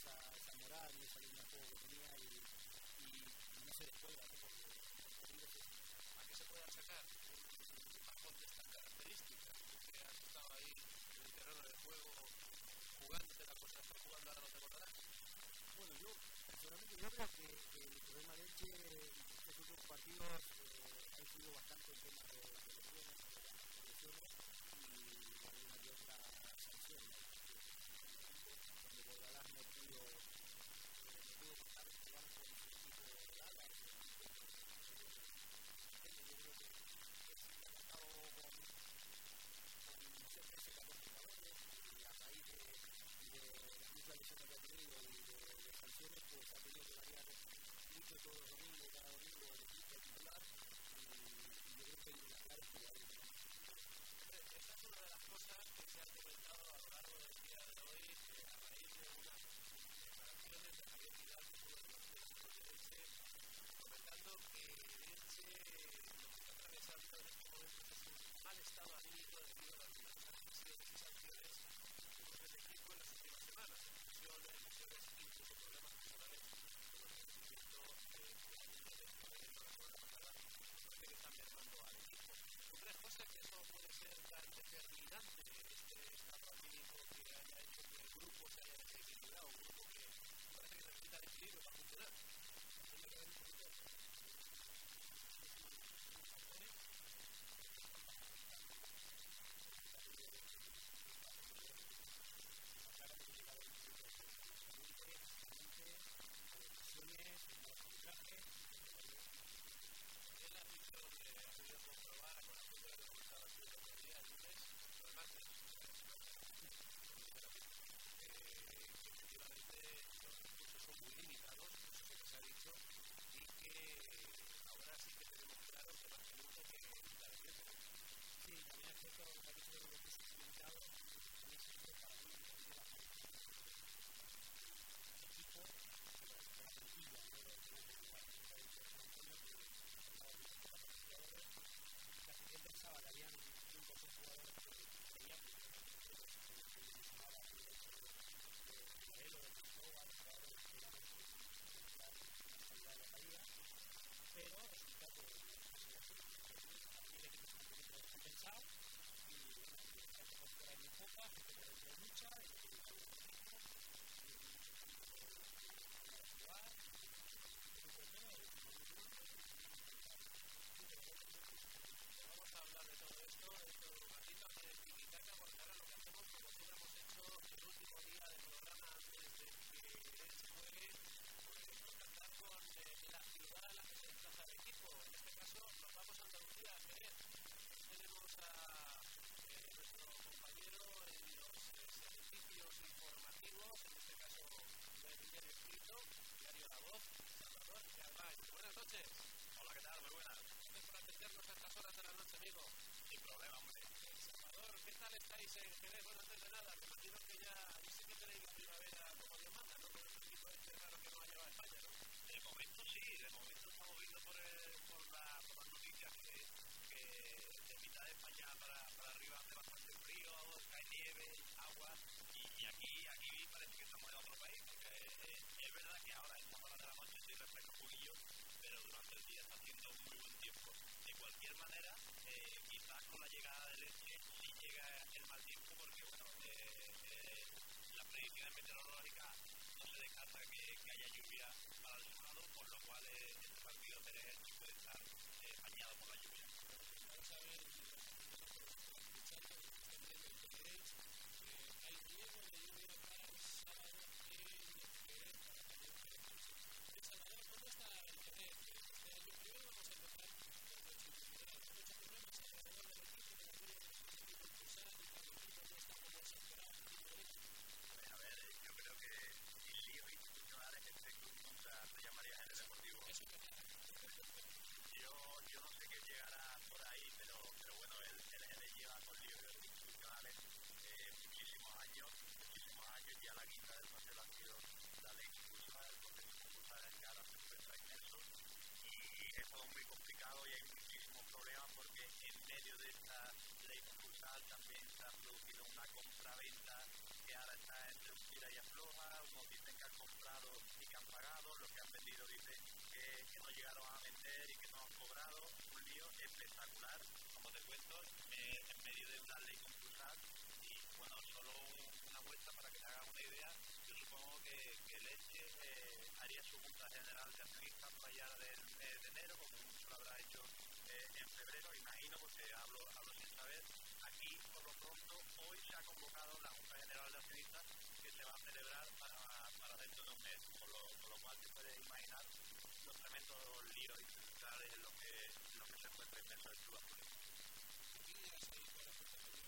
esa, esa moral y esa línea de juego que tenía y, y no se descuelga. ¿no? ¿A qué se puede achacar un bajón de estas características? Porque has estado ahí en el terreno del juego jugándote la cosa, estás jugando ahora, no te acordarás. Bueno, yo personalmente yo creo que, que el problema de Elche estos últimos partidos eh, ha influido bastante en temas de lesiones, de lesiones y alguna que otra sanción. Esta es una de las cosas que se han comentado a lo largo de dominante este Estado anímico que haya hecho que el grupo se haya desequilibrado, un grupo que parece que necesita equilibrio para funcionar. Lluvia para el sábado, por lo cual eh, este partido puede estar eh, bañado por la lluvia. Vamos a ver, escuchando, viendo el tenéis, hay riesgo de lluvia para el sábado en Jerez, para Cañón Jerez. El Salvador, ¿cómo está el Jerez? Este año primero vamos a empezar por lo institucional. Hay muchos problemas alrededor del equipo, de la serie de los equipos impulsar, y cada equipo no está como se esperaba. A ver, a ver, eh, yo creo que sin líos institucionales este club nunca se llamaría Jerez Deportivo. Eso es verdad. Yo, yo no sé qué llegará por ahí, pero, pero bueno, el, el Jerez lleva con líos institucionales eh, muchísimos años, muchísimos años, ya la quinta del paseo ha sido la ley expulsada, el proceso expulsada en que ahora se encuentra inmerso y es todo muy complicado y hay muchísimos problemas porque en medio de esta ley expulsada también se ha producido una compra-venta que ahora está entre un tira y afloja, unos dicen que han comprado y que han pagado, los que han vendido dicen que, que no llegaron a vender y que no han cobrado, un lío espectacular, como te cuento, eh, en medio de una ley compulsada y bueno, solo una muestra para que te hagas una idea, yo supongo que, que Leche eh, haría su junta general de accionistas para allá del mes de enero, como mucho lo habrá hecho eh, en febrero, imagino, porque hablo, hablo sin saber. Aquí, por lo pronto, hoy se ha convocado la Junta General de Accionistas que se va a celebrar para, para dentro de un mes, por lo, por lo cual te puedes imaginar los tremendos líos institucionales en los que, en los que se encuentra inmerso el club actual. ¿Qué dirás ahí con la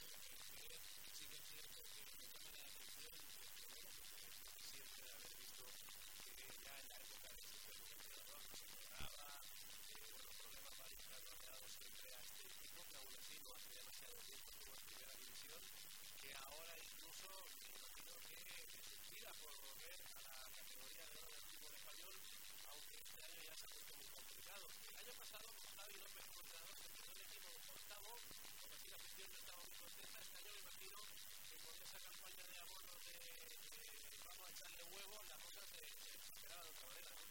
Junta General de Jerez? Sí que es cierto que me llama la atención, que bueno, siempre haber visto que ya en la época de superentrenador no se cobraba, bueno, problemas varios que han rodeado siempre a este equipo, que aún así primera división, que ahora incluso imagino que se inspira por volver a la categoría de oro del fútbol español, aunque este año ya se ha puesto muy complicado. El año pasado, Javi López como entrenador, se empezó el equipo octavo, con así la gestión no estaba muy contenta. Este año me imagino que con esa campaña de abonos de, de vamos a echarle huevo, la cosa se, se esperaba de otra manera, ¿no?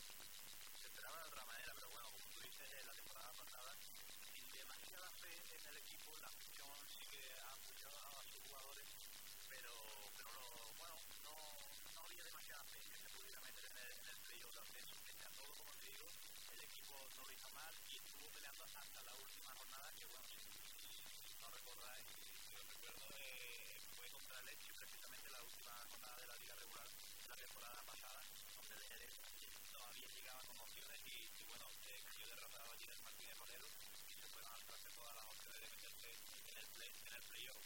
se esperaba de otra manera, pero bueno, como tú dices, en la temporada pasada, sin demasiada fe en el equipo, la afición sí que ha apoyado a sus jugadores, pero, pero lo, bueno, no, no había demasiada fe que se pudiera meter en el, en el playoff de ascenso. Pese a todo, como te digo, el equipo no lo hizo mal y estuvo peleando hasta la última jornada, que bueno, si, no recordáis, si os recuerdo, eh, fue contra el Leche, precisamente la última jornada de la liga regular la temporada pasada, donde el Jerez todavía llegaba con opciones y, y bueno, eh, cayó derrotado allí en el Martínez Moreno y se fueron a traste todas las opciones de meterse en el play, en el playoff.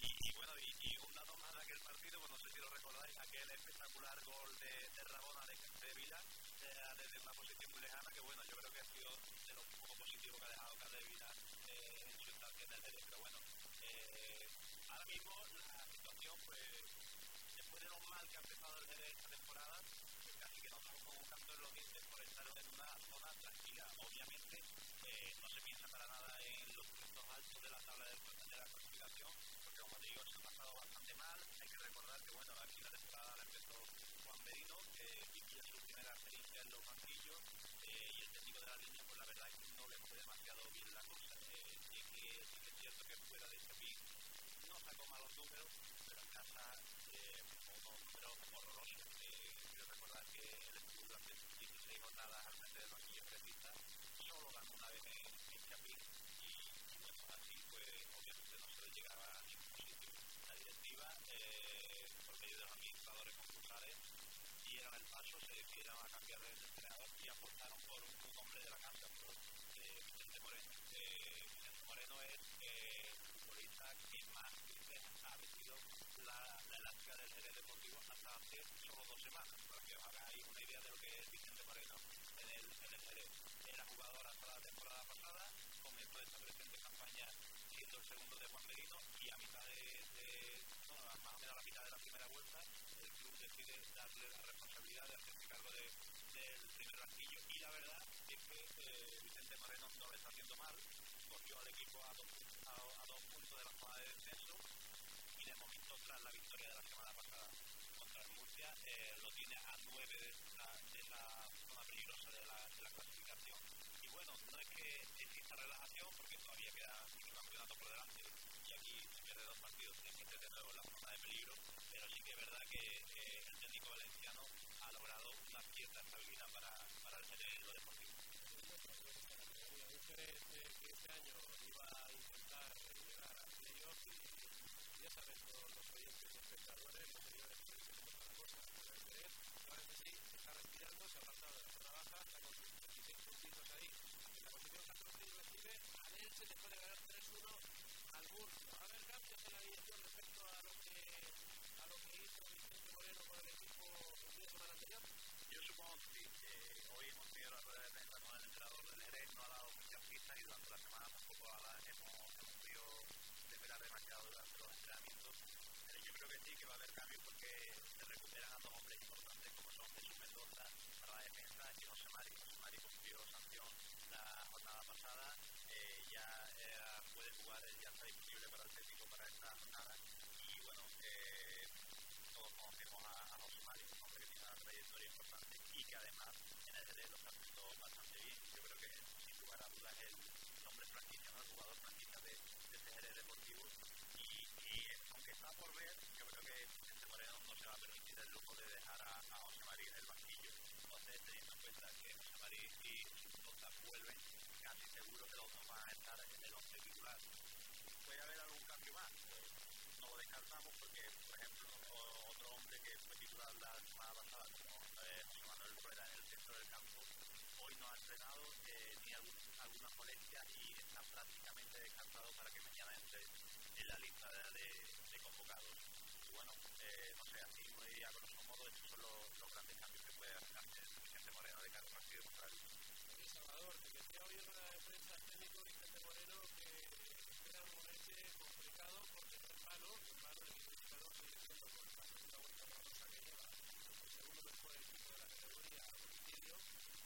Y, y bueno, y, y un dato más de aquel partido, pues no sé si lo recordáis, aquel espectacular gol de, de Rabona de, de Vila, eh, desde una posición muy lejana, que bueno, yo creo que ha sido de lo poco positivo que ha dejado Cadevila eh, en su estancia en el Jerez, pero bueno, eh, ahora mismo la situación, pues, después de lo mal que ha empezado el esta temporada, pues casi que nos damos con un en los dientes por estar en una zona tranquila. Obviamente, eh, no se piensa para nada en los puntos altos de la tabla de, de la clasificación, porque como te digo, se ha pasado bastante mal. Hay que recordar que, bueno, aquí la temporada la empezó Juan Merino, que vivía su primera experiencia en los banquillos, eh, y el técnico de la línea, pues la verdad es que no le fue demasiado bien la cosa. Eh, sí, que, sí que es cierto que fuera de ese pick no sacó malos números, pero en casa eh, números horrorosos. Eh, quiero recordar que el estuvo durante 16 jornadas al frente del banquillo crepista, solo ganó una vez en, en Chapín y bueno, así pues obviamente no se le llegaba a eh, por medio de los administradores concursales, dieron el paso, se decidieron a cambiar de entrenador y apostaron por un, hombre de la casa, por eh, Vicente Moreno. Eh, Vicente Moreno es eh, el futbolista que más veces ha vestido la, elástica del Jerez Deportivo hasta hace solo dos semanas, para que os hagáis una idea de lo que es Vicente Moreno en el, Jerez. Era jugador hasta la temporada pasada, comenzó esta presente campaña siendo el segundo de Juan Merino y a mitad de bueno, más a la mitad de la primera vuelta, el club decide darle la responsabilidad de hacerse cargo de, del primer banquillo y la verdad es que eh, Vicente Moreno no lo está haciendo mal, cogió al equipo a dos, a, a puntos de la zona de descenso y de momento tras la victoria de la semana pasada contra Murcia eh, lo tiene a nueve de la, de la zona peligrosa de la, de la clasificación y bueno, no es que exista relajación porque todavía queda un campeonato por delante pierde dos partidos que de nuevo la zona de peligro pero sí que es verdad que eh, el técnico valenciano ha logrado una cierta estabilidad para, para el lo deportivo. Dice que este año iba a intentar llegar a playoff y, ya saben todos los oyentes espectadores, los señores que está la cosa. Pero el Pérez parece sí, está respirando, se ha apartado de la zona baja, está con 26 puntitos ahí. En la posición 14 y recibe al Elche después de ganar 3-1 al Murcia. Va a haber cambios en la alineación respecto a lo que a lo que hizo Vicente Moreno con el equipo de semana anterior. Yo supongo que sí. Eh, hoy hemos tenido la rueda de prensa con el entrenador del Jerez, no ha dado muchas pistas y durante la semana tampoco la, hemos, podido esperar demasiado durante los entrenamientos. Pero yo creo que sí, que va a haber cambios porque se recuperan a dos hombres importantes como son Jesús Mendoza para la defensa y José Mari. José Mari cumplió sanción la jornada pasada, eh, ya eh, jugar, ya está disponible para el técnico para esta jornada y bueno, eh, todos conocemos a, a José Mari, un hombre que tiene una trayectoria importante y que además en el DD lo está haciendo bastante bien. Yo creo que sin lugar a dudas es el hombre franquicia, ¿no? el jugador franquicia de, de CGR Deportivo y, y, aunque está por ver, yo creo que este Moreno no se va a permitir el lujo de dejar a, a José Mari en el banquillo. Entonces, teniendo en cuenta que José Mari y casi seguro que los dos van a estar en el once titular. ¿Puede haber algún cambio más? No lo descartamos porque, por ejemplo, otro hombre que fue titular la semana pasada, como eh, José Manuel Rueda en el centro del campo, hoy no ha entrenado, eh, tiene algún, alguna molestia y está prácticamente descansado para que mañana entre en la lista de, de, de convocados. Y bueno, eh, no sé, así muy a grosso modo, estos son los, los grandes cambios que puede hacer Vicente Moreno de cara al partido contra el Salvador, que decía hoy en una de prensa técnico Vicente Moreno que espera un momento complicado porque no es malo, no es malo el mexicano sigue siendo por la segunda vuelta rosa que lleva el segundo mejor equipo de la categoría a domicilio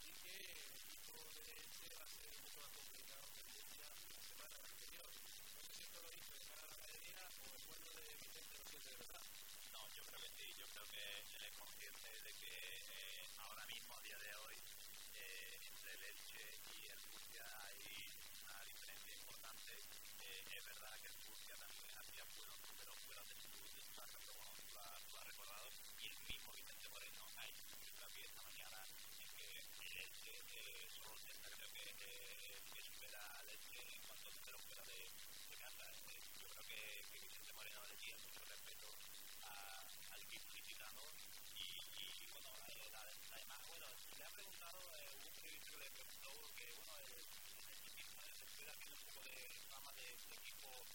y que el equipo de Elche va a ser mucho más complicado que el Murcia la semana anterior. No sé si esto lo hizo de cara a la galería o el bueno de Vicente lo siente de verdad. No, yo creo que sí, yo creo que él es consciente de que eh, ahora mismo, a día de hoy, eh, entre el Elche y el Murcia hay una diferencia importante. Eh, es verdad que el Murcia también hacía buenos números fuera de su, de su casa, como lo ha, lo ha recordado, y el mismo Vicente Moreno ha hecho hincapié esta mañana en que el Elche eh, solo intenta, creo que, eh, que supera al Elche en cuanto a números fuera de, de casa. Eh, yo creo que, que Vicente Moreno le tiene mucho respeto a, al equipo licitano y, y, y bueno, eh, la, además, bueno, le ha preguntado, eh, hubo un periodista que le preguntó que, bueno, el, el equipo de Espera tiene un poco de fama de, de equipo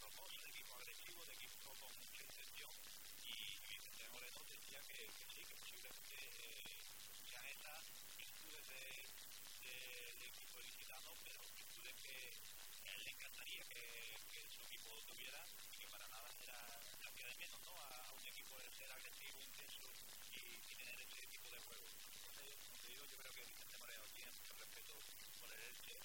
rocoso, de equipo agresivo, de equipo con mucha intención y, y Vicente Moreno decía que, que sí, que posiblemente eh, sean estas virtudes del de, de equipo licitano, pero virtudes que a él le encantaría que, que su equipo tuviera y que para nada era la que de menos ¿no? a, a un equipo de ser agresivo, intenso y, y tener ese tipo de juego. Entonces, como te digo, yo creo que Vicente Moreno tiene mucho respeto por el Elche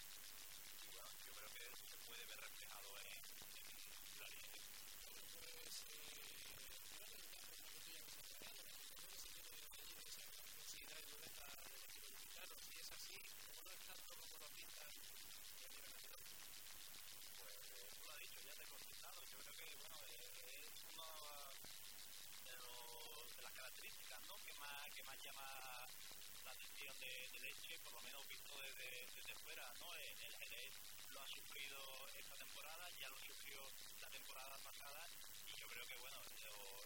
y bueno, yo creo que eso se puede ver reflejado en, en la línea. Bueno, pues eh, yo creo que es una cosilla que se ha creado, la situación que se tiene allí de esa intensidad y dureza del equipo mexicano. Si es así, como no es tanto como lo pintan en Liga Nacional. Pues eh, tú lo has dicho, ya te he contestado. Yo creo que, bueno, eh, es una de, los, de las características ¿no? que, más, que más llama la atención de, de Leche, por lo menos visto desde, desde fuera. ¿no? El, el Jerez lo ha sufrido esta temporada, ya lo sufrió la temporada pasada y yo creo que, bueno,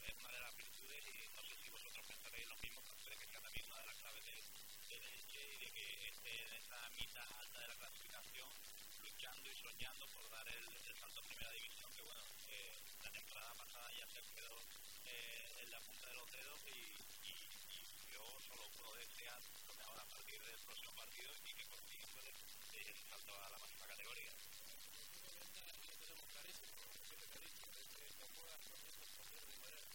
es una de las virtudes y no sé si vosotros pensaréis lo mismo, pero creo que sea también una de las claves de, de Leche y de que esté en esta mitad alta de la clasificación luchando y soñando por dar el, el salto a primera división, que bueno, eh, la temporada pasada ya se quedó eh, en la punta de y, yo solo puedo desear a partir del próximo partido y que pues, el salto a la máxima categoría. Por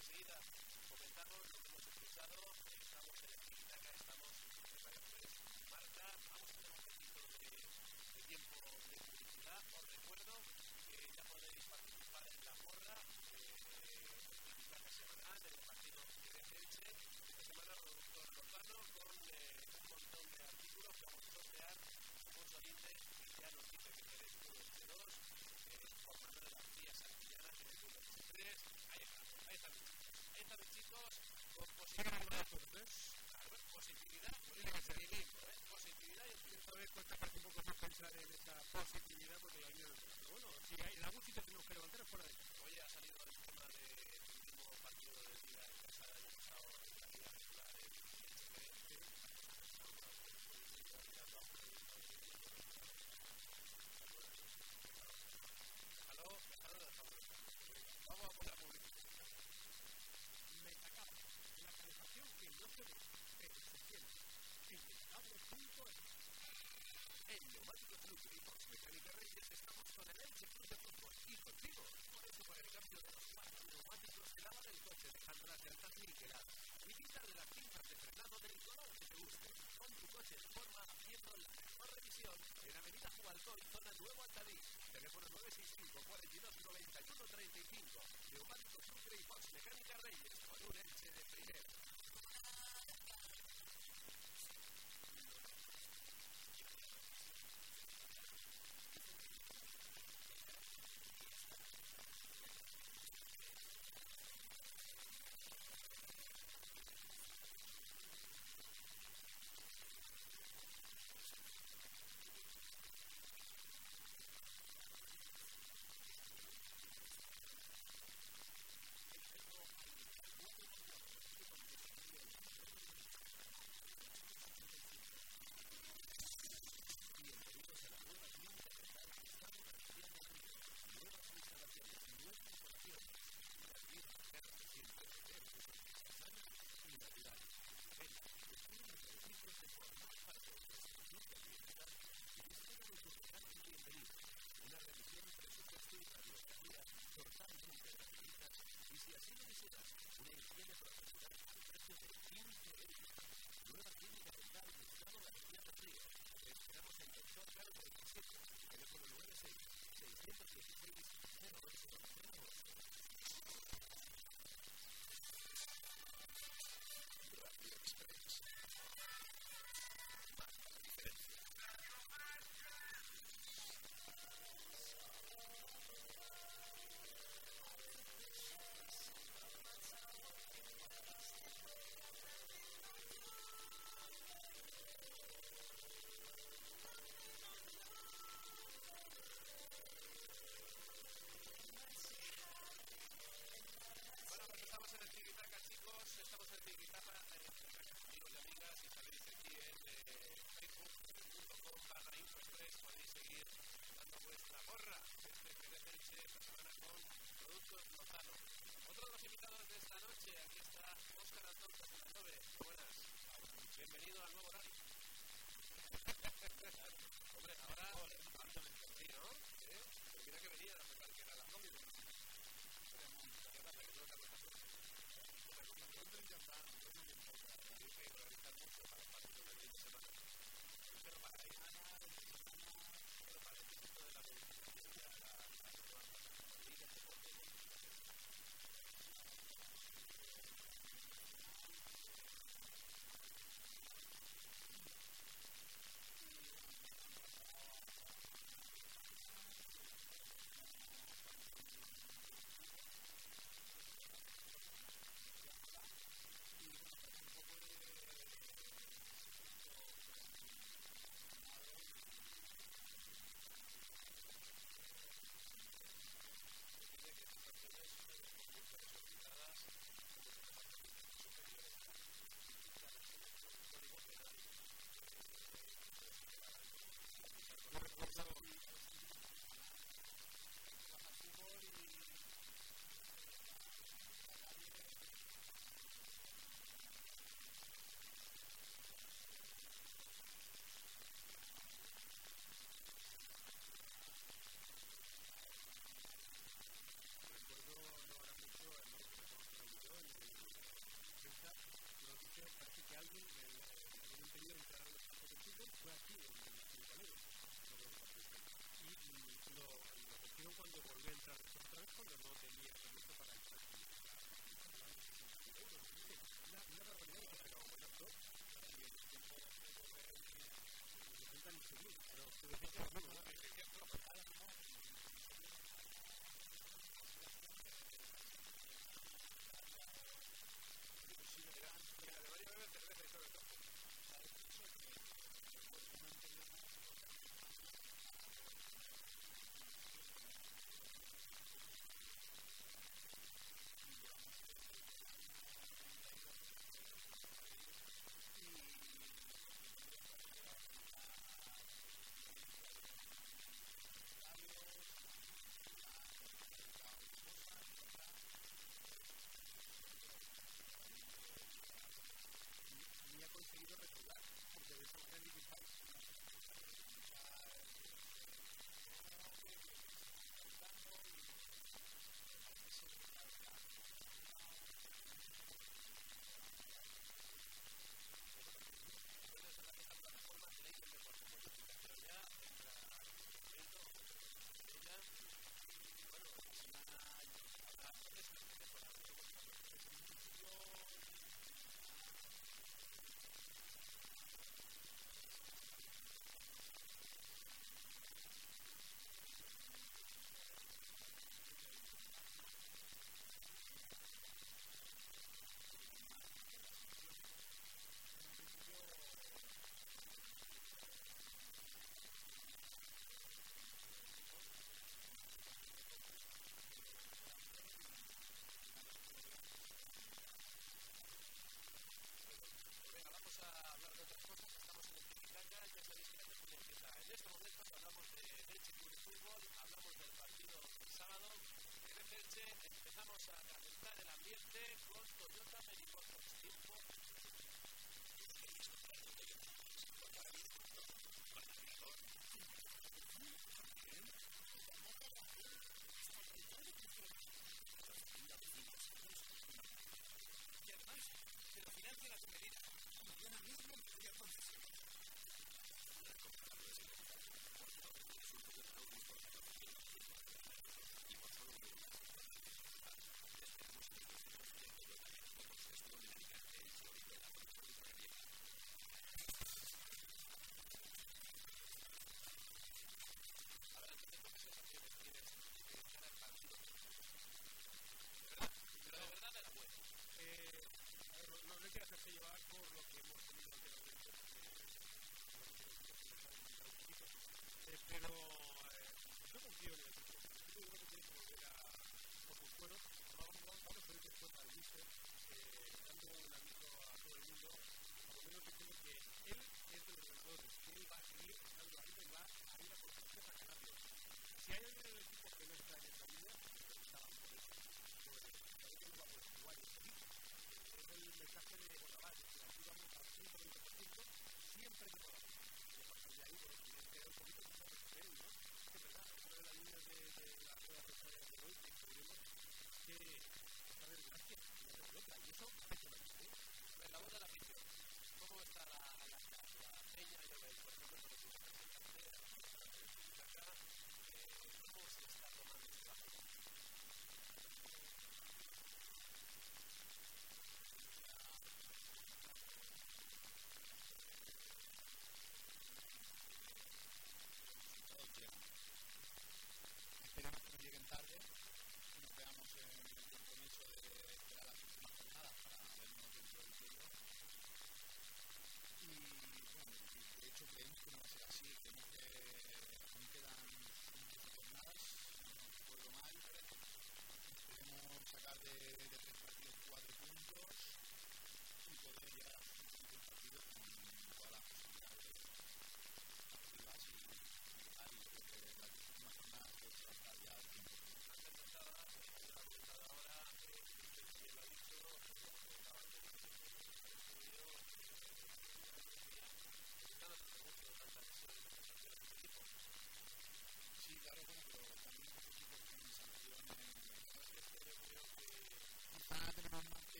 Enseguida comentamos lo que hemos escuchado. Estamos en el estamos en la un montón de artículos que vamos a dices, Cristiano dice que tenés tu 22, Juan Manuel García Santillana tiene tu 23, ahí está, ahí están, ahí están los chicos con positividad, claro, positividad, y positivismo, ¿eh? positividad y optimismo. A ver cuánta parte un poco más pensar en esta positividad porque la vida no es Bueno, si hay, la música tenemos que levantar fuera de Hoy ha salido el tema de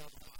Este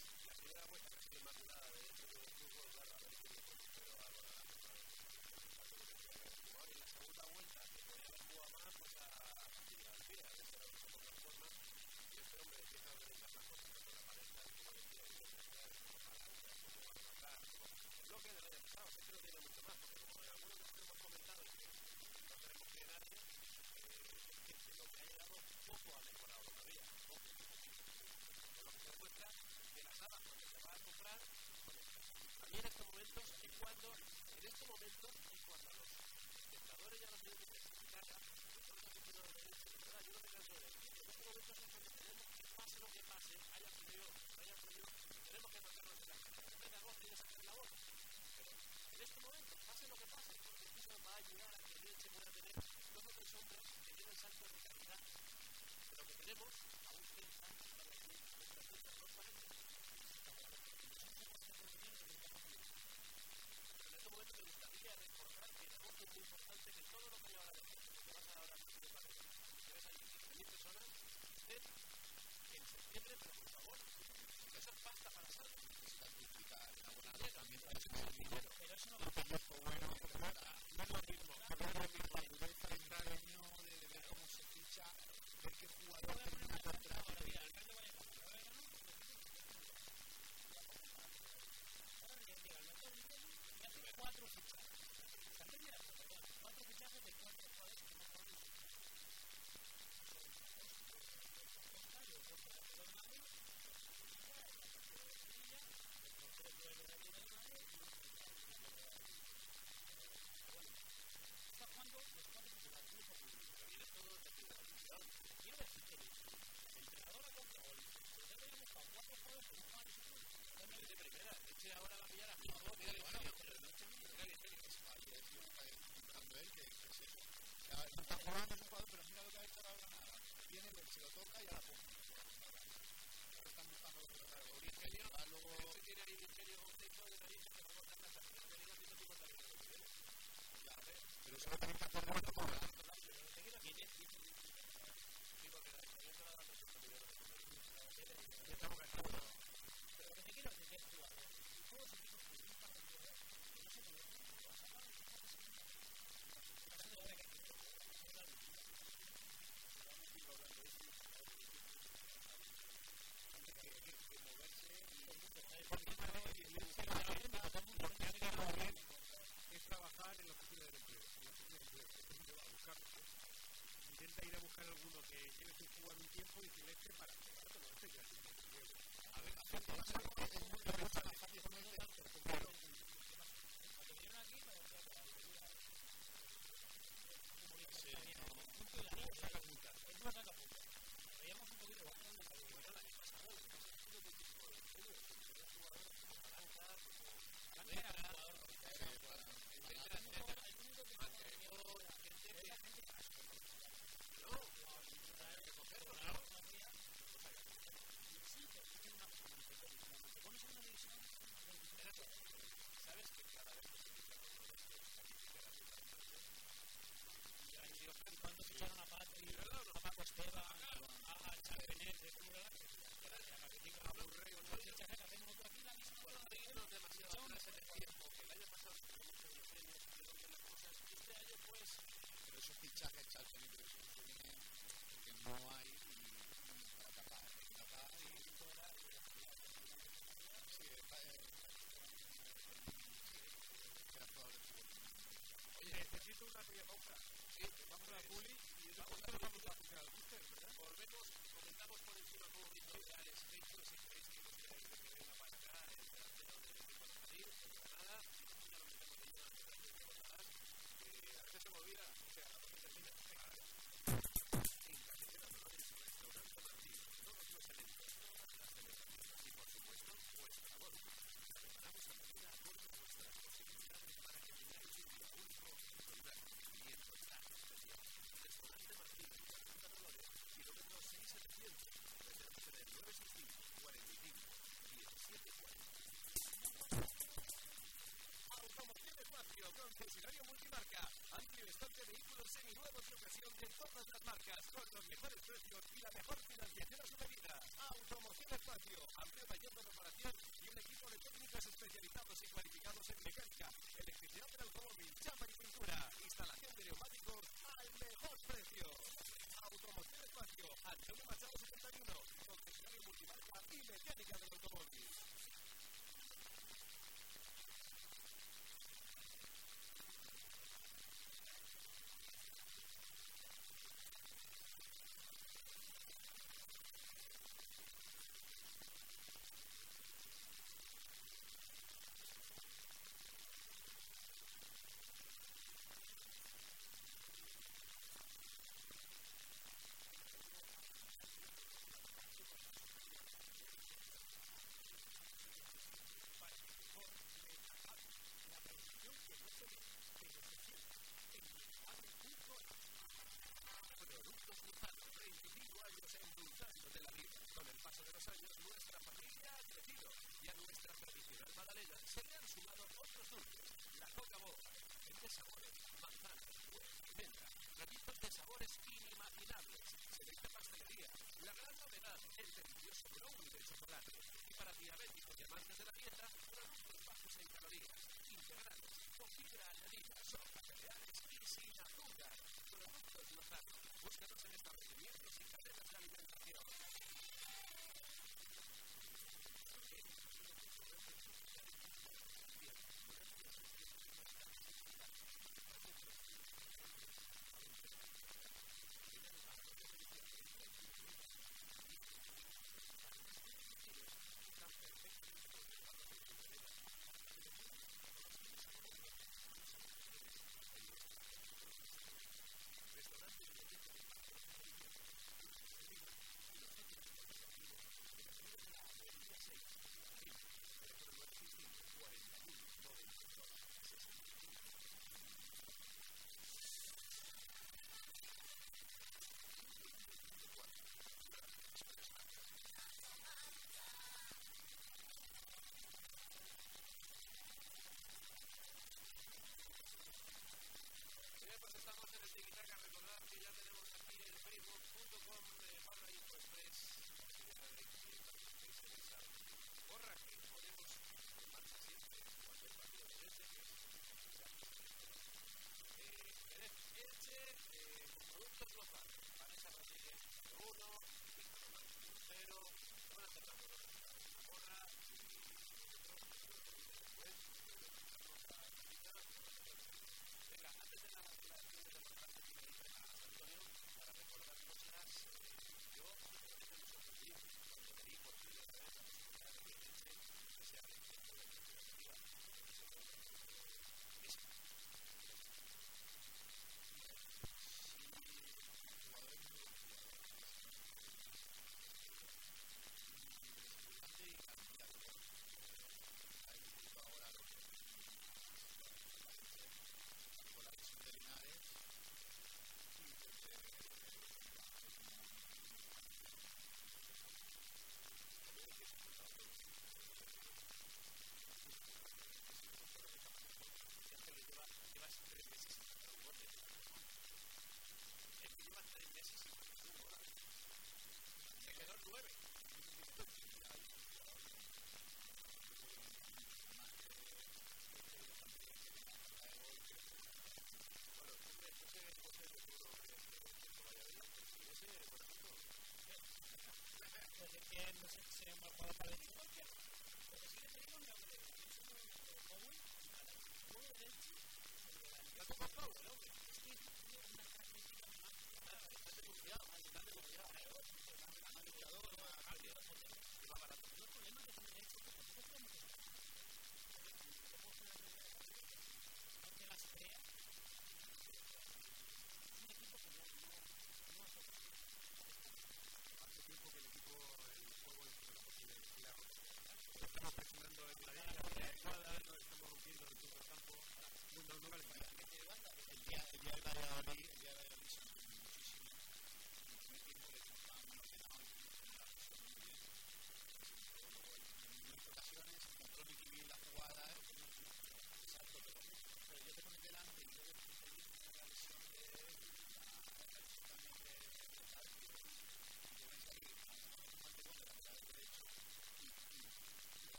nada porque se va a comprar. A mí en estos momentos es cuando, en estos momentos es cuando los espectadores ya no tienen que ser criticadas, son los aficionados de derecho, ¿verdad? Yo no me canso de decir, en estos momentos es cuando tenemos, que pase lo que pase, haya frío, haya frío, tenemos que mantenernos en la cara. En vez de vos tienes que hacer la voz. Pero en estos momentos, pase lo que pase, porque el eso va a ayudar a que el se pueda tener dos o tres hombres que tienen saltos de calidad. Pero que tenemos recordarán que el voto muy todo lo que lleva la de todas las marcas, con los mejores precios y la mejor financiación a su medida. Automoción Espacio, amplio taller de reparación y un equipo de técnicos especializados y cualificados en mecánica, electricidad del automóvil, chapa y pintura, instalación de neumáticos al mejor precio. Automoción Espacio, Antonio Machado 71, concesionario multimarca y mecánica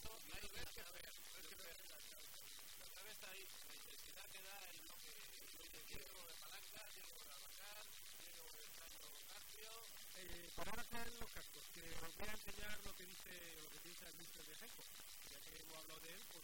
eso, claro, es que no veas. La vez está ahí, la intensidad que da en lo que tiene que volver palanca, tiene que volver a bajar, tiene que volver tanto cambio. Eh, para acá en los cascos, que os voy a enseñar lo que dice, el mister de Jeco, ya que hemos hablado de él, pues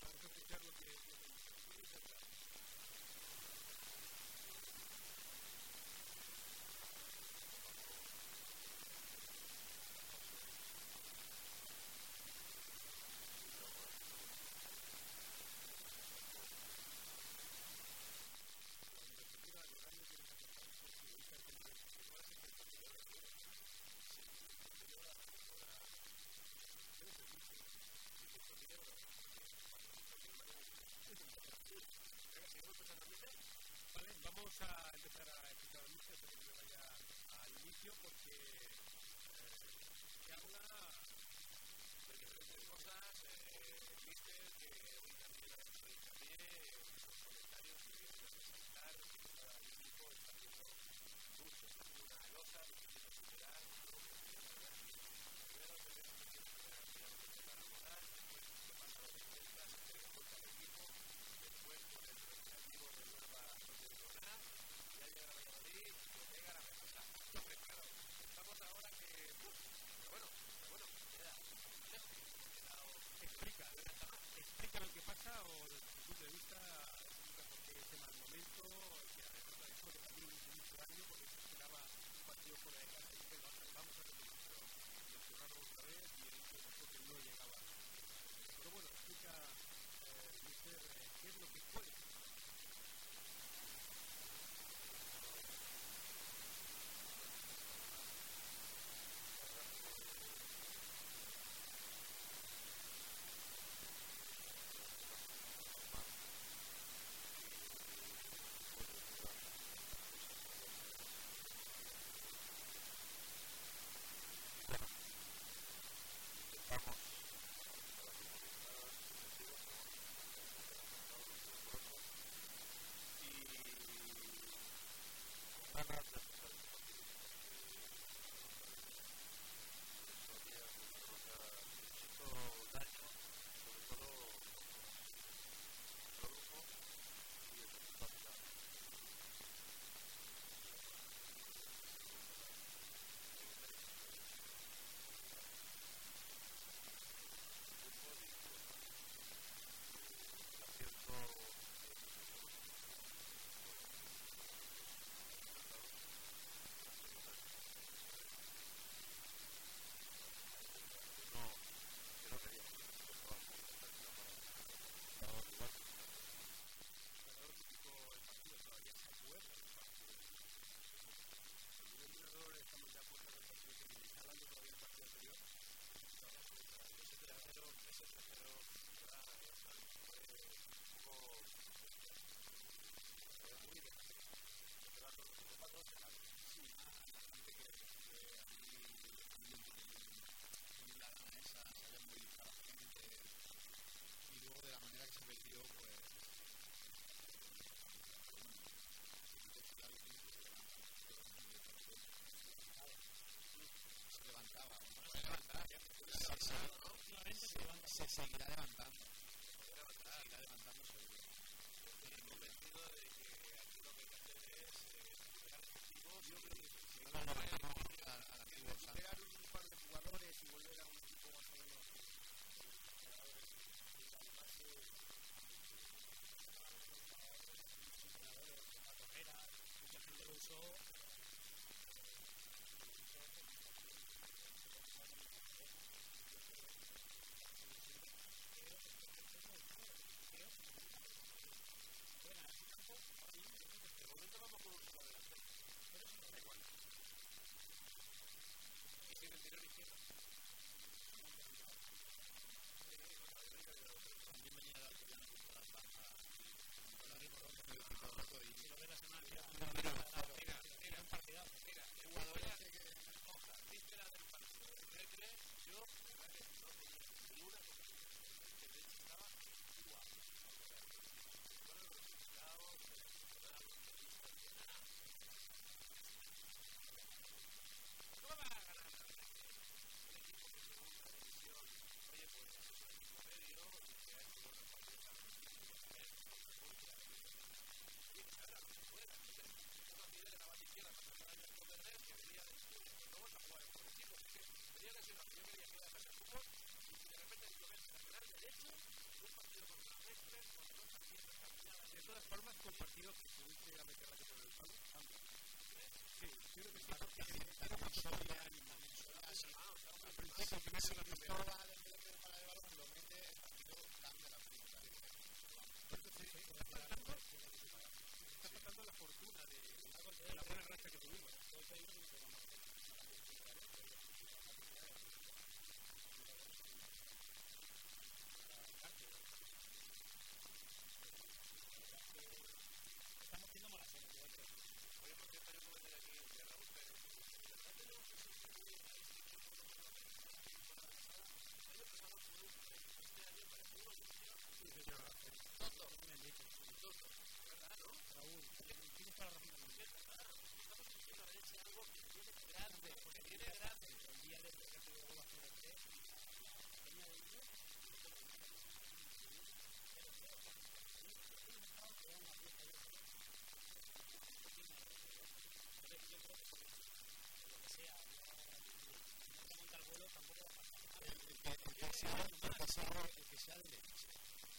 ever Pues, se, se seguirá levantando. Se seguirá levantando de que aquí lo que hay que hacer es eh, yo creo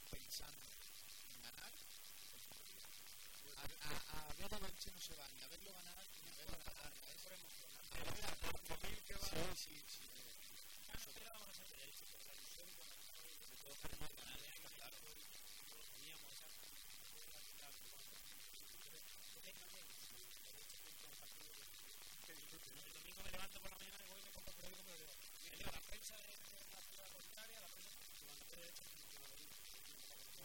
pensando en ganar. A, ver a no se va, ni a verlo ganar, ni a verlo ganar. ¿eh? Por emoción. A ver a que va. Sí, sí, sí. Eh, a el domingo me levanto por la mañana y voy y me compro periódico, pero la prensa de.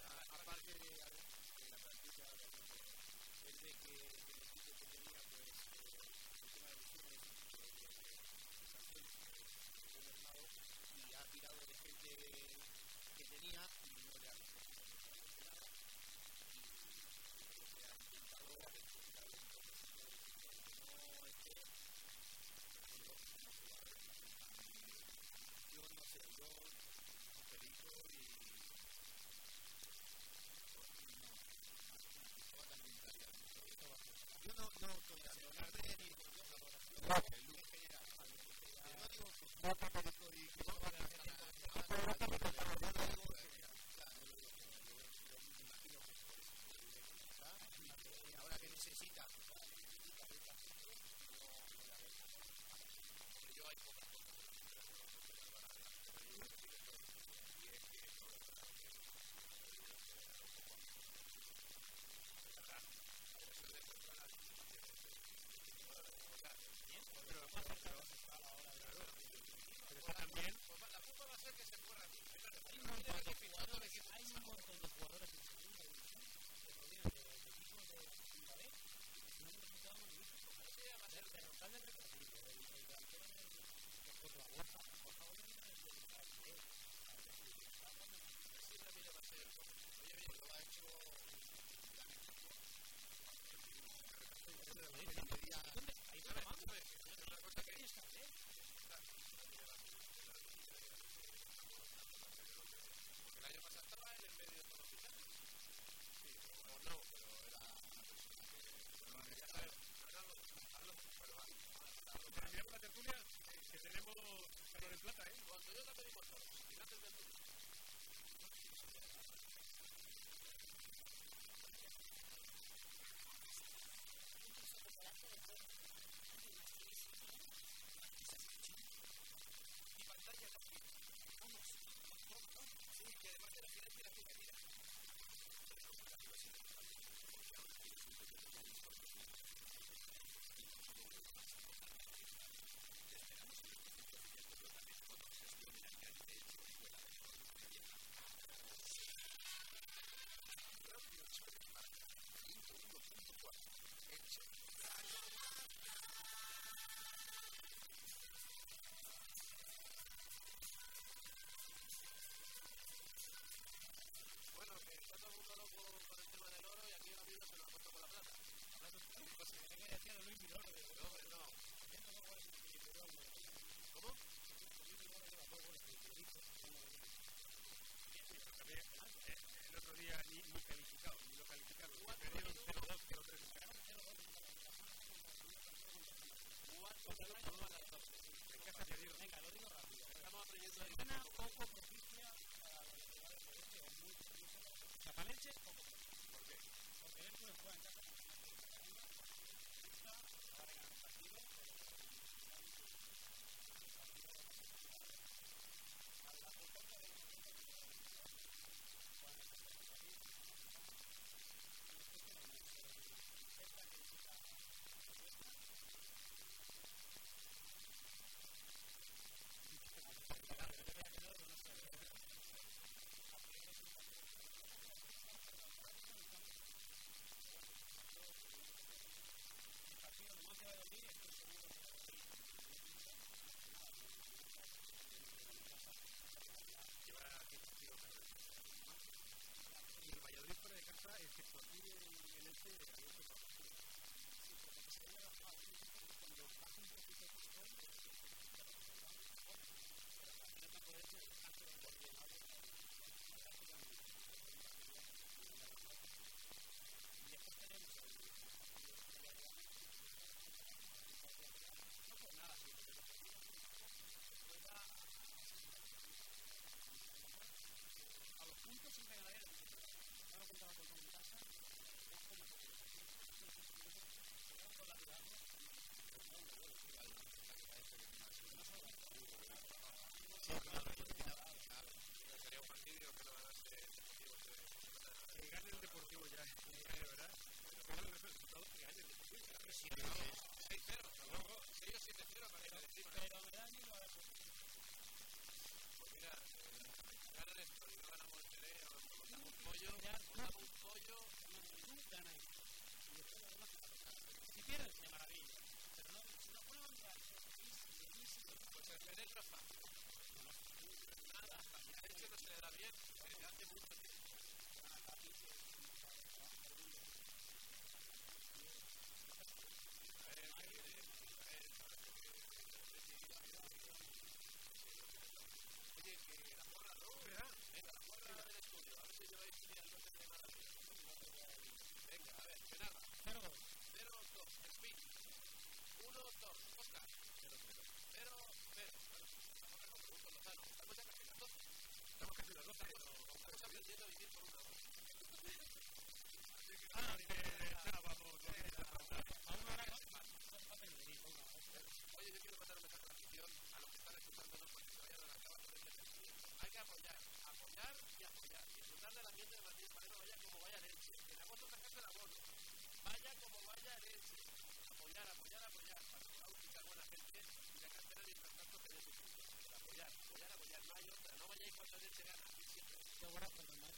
uh, Dios, no papel histórico,